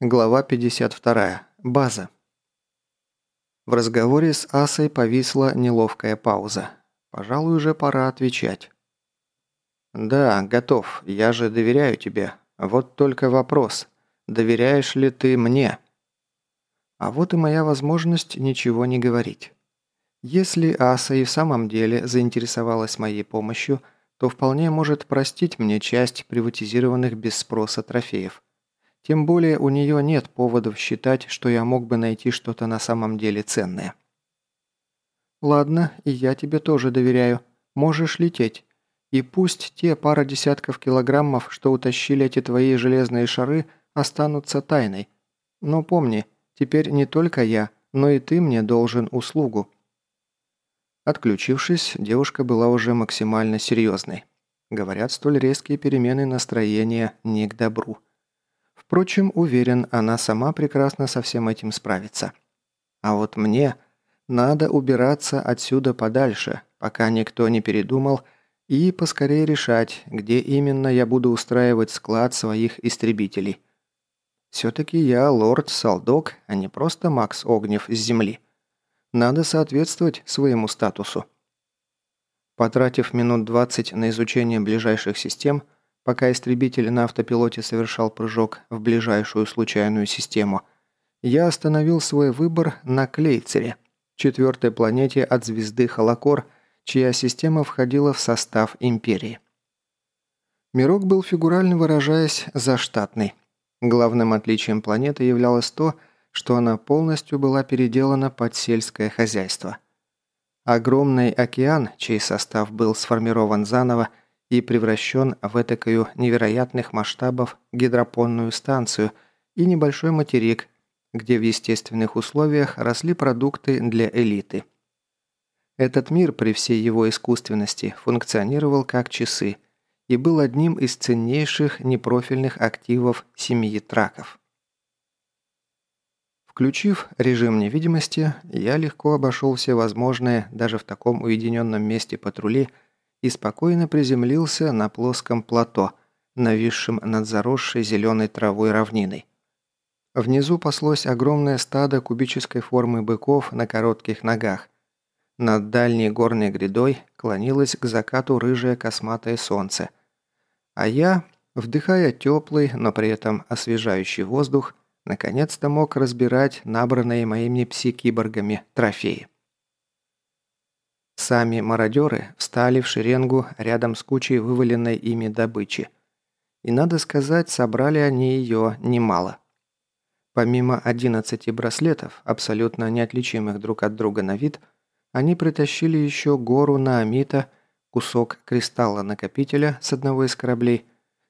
Глава 52. База. В разговоре с Асой повисла неловкая пауза. Пожалуй, уже пора отвечать. «Да, готов. Я же доверяю тебе. Вот только вопрос. Доверяешь ли ты мне?» А вот и моя возможность ничего не говорить. Если Аса и в самом деле заинтересовалась моей помощью, то вполне может простить мне часть приватизированных без спроса трофеев. Тем более у нее нет поводов считать, что я мог бы найти что-то на самом деле ценное. «Ладно, и я тебе тоже доверяю. Можешь лететь. И пусть те пара десятков килограммов, что утащили эти твои железные шары, останутся тайной. Но помни, теперь не только я, но и ты мне должен услугу». Отключившись, девушка была уже максимально серьезной. Говорят, столь резкие перемены настроения не к добру. Впрочем, уверен, она сама прекрасно со всем этим справится. А вот мне надо убираться отсюда подальше, пока никто не передумал, и поскорее решать, где именно я буду устраивать склад своих истребителей. Все-таки я лорд Салдок, а не просто Макс Огнев с Земли. Надо соответствовать своему статусу. Потратив минут 20 на изучение ближайших систем, Пока истребитель на автопилоте совершал прыжок в ближайшую случайную систему, я остановил свой выбор на Клейцере, четвертой планете от звезды Холокор, чья система входила в состав Империи. Мирок был, фигурально выражаясь, заштатный. Главным отличием планеты являлось то, что она полностью была переделана под сельское хозяйство. Огромный океан, чей состав был сформирован заново, и превращен в этакую невероятных масштабов гидропонную станцию и небольшой материк, где в естественных условиях росли продукты для элиты. Этот мир при всей его искусственности функционировал как часы и был одним из ценнейших непрофильных активов семьи траков. Включив режим невидимости, я легко обошел все возможные, даже в таком уединенном месте патрули – и спокойно приземлился на плоском плато, нависшем над заросшей зеленой травой равниной. Внизу паслось огромное стадо кубической формы быков на коротких ногах. Над дальней горной грядой клонилось к закату рыжее косматое солнце. А я, вдыхая теплый, но при этом освежающий воздух, наконец-то мог разбирать набранные моими пси-киборгами трофеи. Сами мародеры встали в шеренгу рядом с кучей вываленной ими добычи. И, надо сказать, собрали они ее немало. Помимо 11 браслетов, абсолютно неотличимых друг от друга на вид, они притащили еще гору наамита, кусок кристалла-накопителя с одного из кораблей,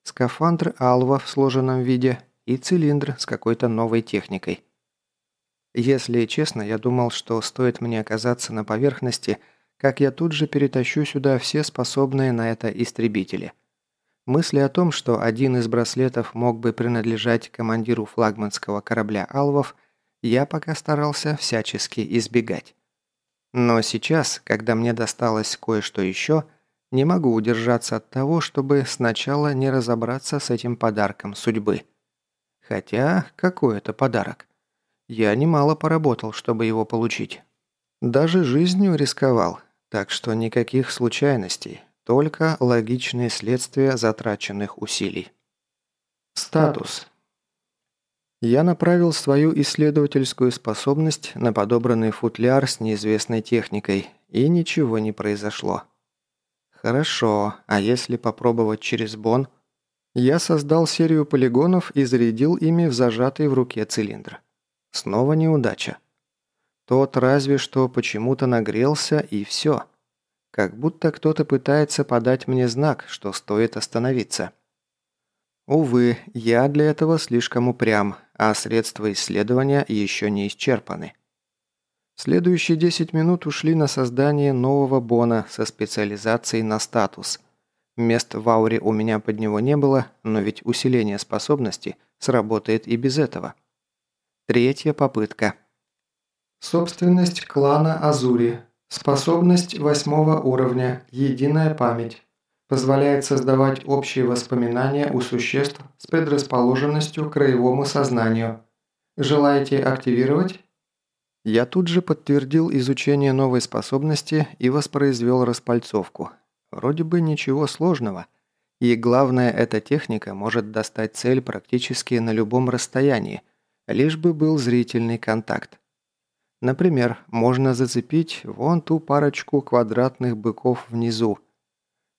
скафандр Алва в сложенном виде и цилиндр с какой-то новой техникой. Если честно, я думал, что стоит мне оказаться на поверхности – как я тут же перетащу сюда все способные на это истребители. Мысли о том, что один из браслетов мог бы принадлежать командиру флагманского корабля «Алвов», я пока старался всячески избегать. Но сейчас, когда мне досталось кое-что еще, не могу удержаться от того, чтобы сначала не разобраться с этим подарком судьбы. Хотя, какой это подарок? Я немало поработал, чтобы его получить. Даже жизнью рисковал, так что никаких случайностей, только логичные следствия затраченных усилий. Статус. Я направил свою исследовательскую способность на подобранный футляр с неизвестной техникой, и ничего не произошло. Хорошо, а если попробовать через бон? Я создал серию полигонов и зарядил ими в зажатый в руке цилиндр. Снова неудача. Тот разве что почему-то нагрелся и все. Как будто кто-то пытается подать мне знак, что стоит остановиться. Увы, я для этого слишком упрям, а средства исследования еще не исчерпаны. Следующие 10 минут ушли на создание нового бона со специализацией на статус. Мест в ауре у меня под него не было, но ведь усиление способности сработает и без этого. Третья попытка – Собственность клана Азури. Способность восьмого уровня. Единая память. Позволяет создавать общие воспоминания у существ с предрасположенностью к краевому сознанию. Желаете активировать? Я тут же подтвердил изучение новой способности и воспроизвел распальцовку. Вроде бы ничего сложного. И главное, эта техника может достать цель практически на любом расстоянии, лишь бы был зрительный контакт. Например, можно зацепить вон ту парочку квадратных быков внизу.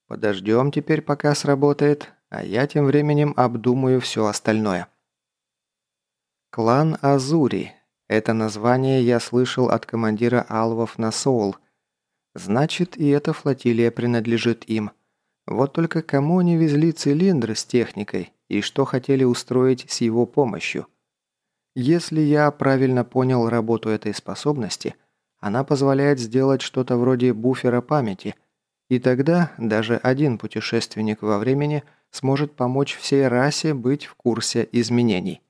Подождем теперь, пока сработает, а я тем временем обдумаю все остальное. Клан Азури. Это название я слышал от командира Алвов на Соул. Значит, и эта флотилия принадлежит им. Вот только кому они везли цилиндры с техникой и что хотели устроить с его помощью? Если я правильно понял работу этой способности, она позволяет сделать что-то вроде буфера памяти, и тогда даже один путешественник во времени сможет помочь всей расе быть в курсе изменений.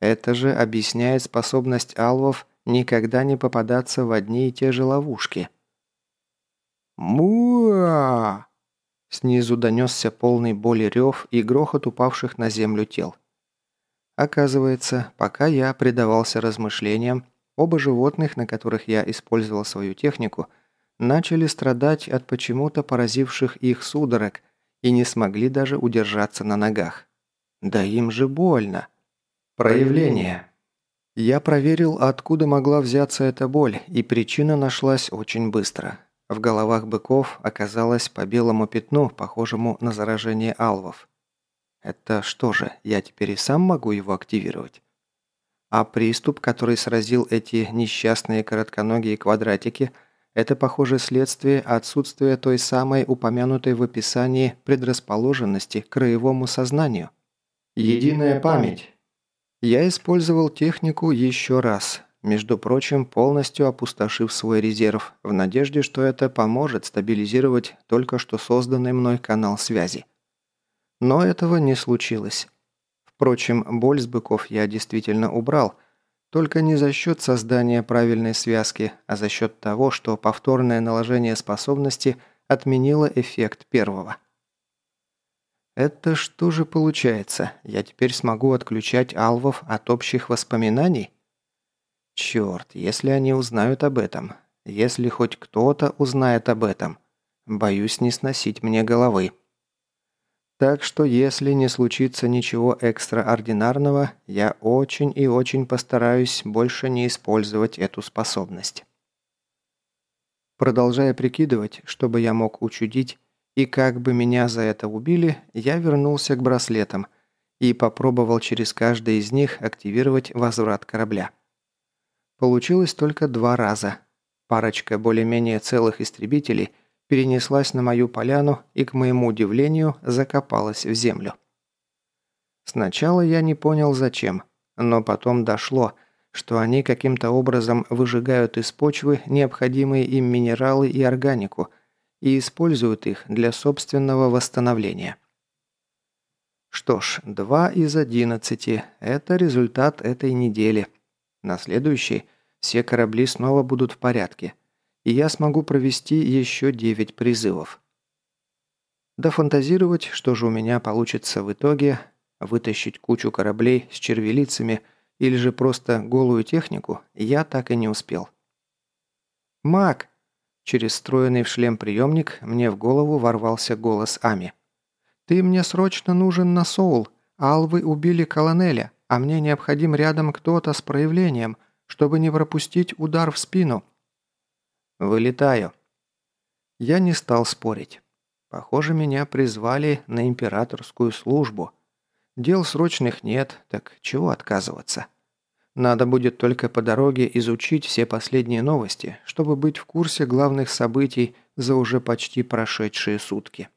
Это же объясняет способность алвов никогда не попадаться в одни и те же ловушки. «Муа!» Снизу донесся полный боли рев и грохот упавших на землю тел. Оказывается, пока я предавался размышлениям, оба животных, на которых я использовал свою технику, начали страдать от почему-то поразивших их судорог и не смогли даже удержаться на ногах. Да им же больно. Проявление. Я проверил, откуда могла взяться эта боль, и причина нашлась очень быстро. В головах быков оказалось по белому пятну, похожему на заражение алвов. Это что же, я теперь и сам могу его активировать? А приступ, который сразил эти несчастные коротконогие квадратики, это, похоже, следствие отсутствия той самой упомянутой в описании предрасположенности к краевому сознанию. Единая память. Я использовал технику еще раз, между прочим, полностью опустошив свой резерв, в надежде, что это поможет стабилизировать только что созданный мной канал связи. Но этого не случилось. Впрочем, боль с быков я действительно убрал, только не за счет создания правильной связки, а за счет того, что повторное наложение способности отменило эффект первого. Это что же получается? Я теперь смогу отключать алвов от общих воспоминаний? Черт, если они узнают об этом, если хоть кто-то узнает об этом, боюсь не сносить мне головы. Так что если не случится ничего экстраординарного, я очень и очень постараюсь больше не использовать эту способность. Продолжая прикидывать, чтобы я мог учудить, и как бы меня за это убили, я вернулся к браслетам и попробовал через каждый из них активировать возврат корабля. Получилось только два раза. Парочка более-менее целых истребителей – перенеслась на мою поляну и, к моему удивлению, закопалась в землю. Сначала я не понял зачем, но потом дошло, что они каким-то образом выжигают из почвы необходимые им минералы и органику и используют их для собственного восстановления. Что ж, два из одиннадцати – это результат этой недели. На следующий все корабли снова будут в порядке – и я смогу провести еще 9 призывов. Дофантазировать, что же у меня получится в итоге, вытащить кучу кораблей с червелицами или же просто голую технику, я так и не успел. «Мак!» Через встроенный в шлем приемник мне в голову ворвался голос Ами. «Ты мне срочно нужен на Соул. Алвы убили колонеля, а мне необходим рядом кто-то с проявлением, чтобы не пропустить удар в спину. «Вылетаю». Я не стал спорить. Похоже, меня призвали на императорскую службу. Дел срочных нет, так чего отказываться? Надо будет только по дороге изучить все последние новости, чтобы быть в курсе главных событий за уже почти прошедшие сутки.